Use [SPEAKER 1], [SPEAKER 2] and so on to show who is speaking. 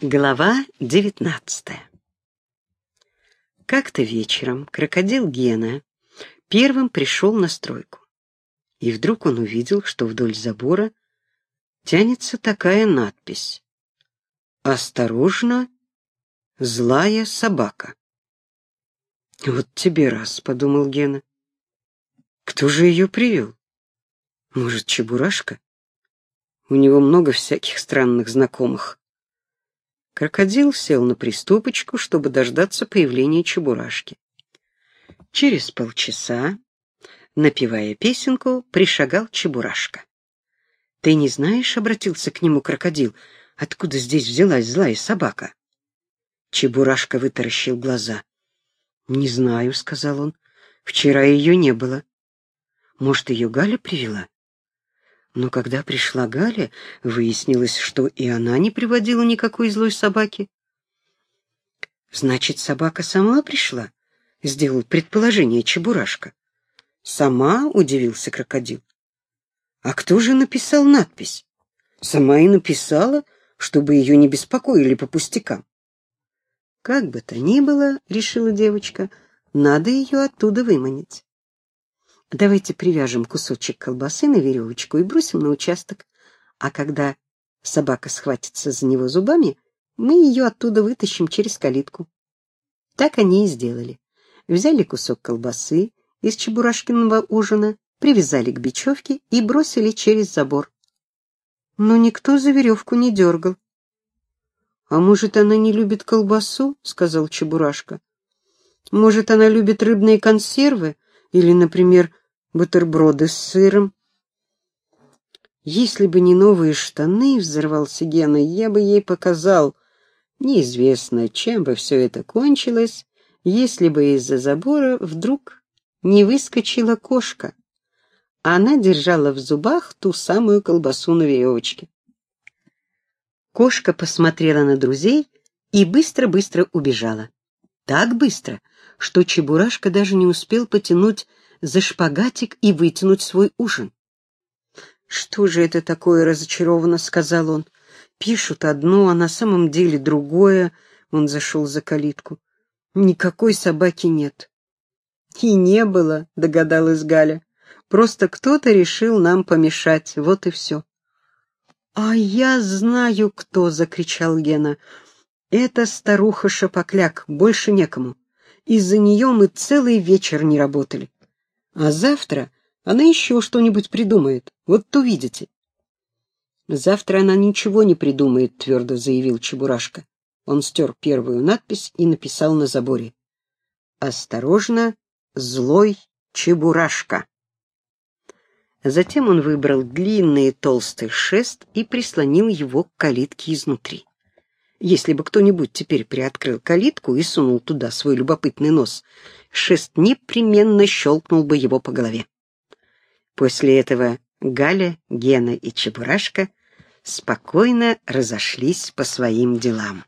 [SPEAKER 1] Глава девятнадцатая Как-то вечером крокодил Гена первым пришел на стройку. И вдруг он увидел, что вдоль забора тянется такая надпись «Осторожно, злая собака». «Вот тебе раз», — подумал Гена. «Кто же ее привел? Может, Чебурашка? У него много всяких странных знакомых». Крокодил сел на приступочку, чтобы дождаться появления Чебурашки. Через полчаса, напевая песенку, пришагал Чебурашка. «Ты не знаешь, — обратился к нему крокодил, — откуда здесь взялась злая собака?» Чебурашка вытаращил глаза. «Не знаю», — сказал он, — «вчера ее не было. Может, ее Галя привела?» Но когда пришла Галя, выяснилось, что и она не приводила никакой злой собаки. «Значит, собака сама пришла?» — сделал предположение Чебурашка. «Сама?» — удивился крокодил. «А кто же написал надпись?» «Сама и написала, чтобы ее не беспокоили по пустякам». «Как бы то ни было, — решила девочка, — надо ее оттуда выманить». Давайте привяжем кусочек колбасы на веревочку и бросим на участок. А когда собака схватится за него зубами, мы ее оттуда вытащим через калитку. Так они и сделали. Взяли кусок колбасы из чебурашкиного ужина, привязали к бечевке и бросили через забор. Но никто за веревку не дергал. — А может, она не любит колбасу? — сказал Чебурашка. — Может, она любит рыбные консервы или, например, бутерброды с сыром. Если бы не новые штаны, взорвался Гена, я бы ей показал. Неизвестно, чем бы все это кончилось, если бы из-за забора вдруг не выскочила кошка. Она держала в зубах ту самую колбасу на веревочке. Кошка посмотрела на друзей и быстро-быстро убежала. Так быстро, что Чебурашка даже не успел потянуть за шпагатик и вытянуть свой ужин. «Что же это такое?» — разочарованно сказал он. «Пишут одно, а на самом деле другое». Он зашел за калитку. «Никакой собаки нет». «И не было», — догадалась Галя. «Просто кто-то решил нам помешать, вот и все». «А я знаю, кто!» — закричал Гена. «Это старуха Шапокляк, больше некому. Из-за нее мы целый вечер не работали. А завтра она еще что-нибудь придумает. Вот увидите. Завтра она ничего не придумает, твердо заявил Чебурашка. Он стер первую надпись и написал на заборе. «Осторожно, злой Чебурашка». Затем он выбрал длинный толстый шест и прислонил его к калитке изнутри. Если бы кто-нибудь теперь приоткрыл калитку и сунул туда свой любопытный нос, шест непременно щелкнул бы его по голове. После этого Галя, Гена и Чебурашка спокойно разошлись по своим делам.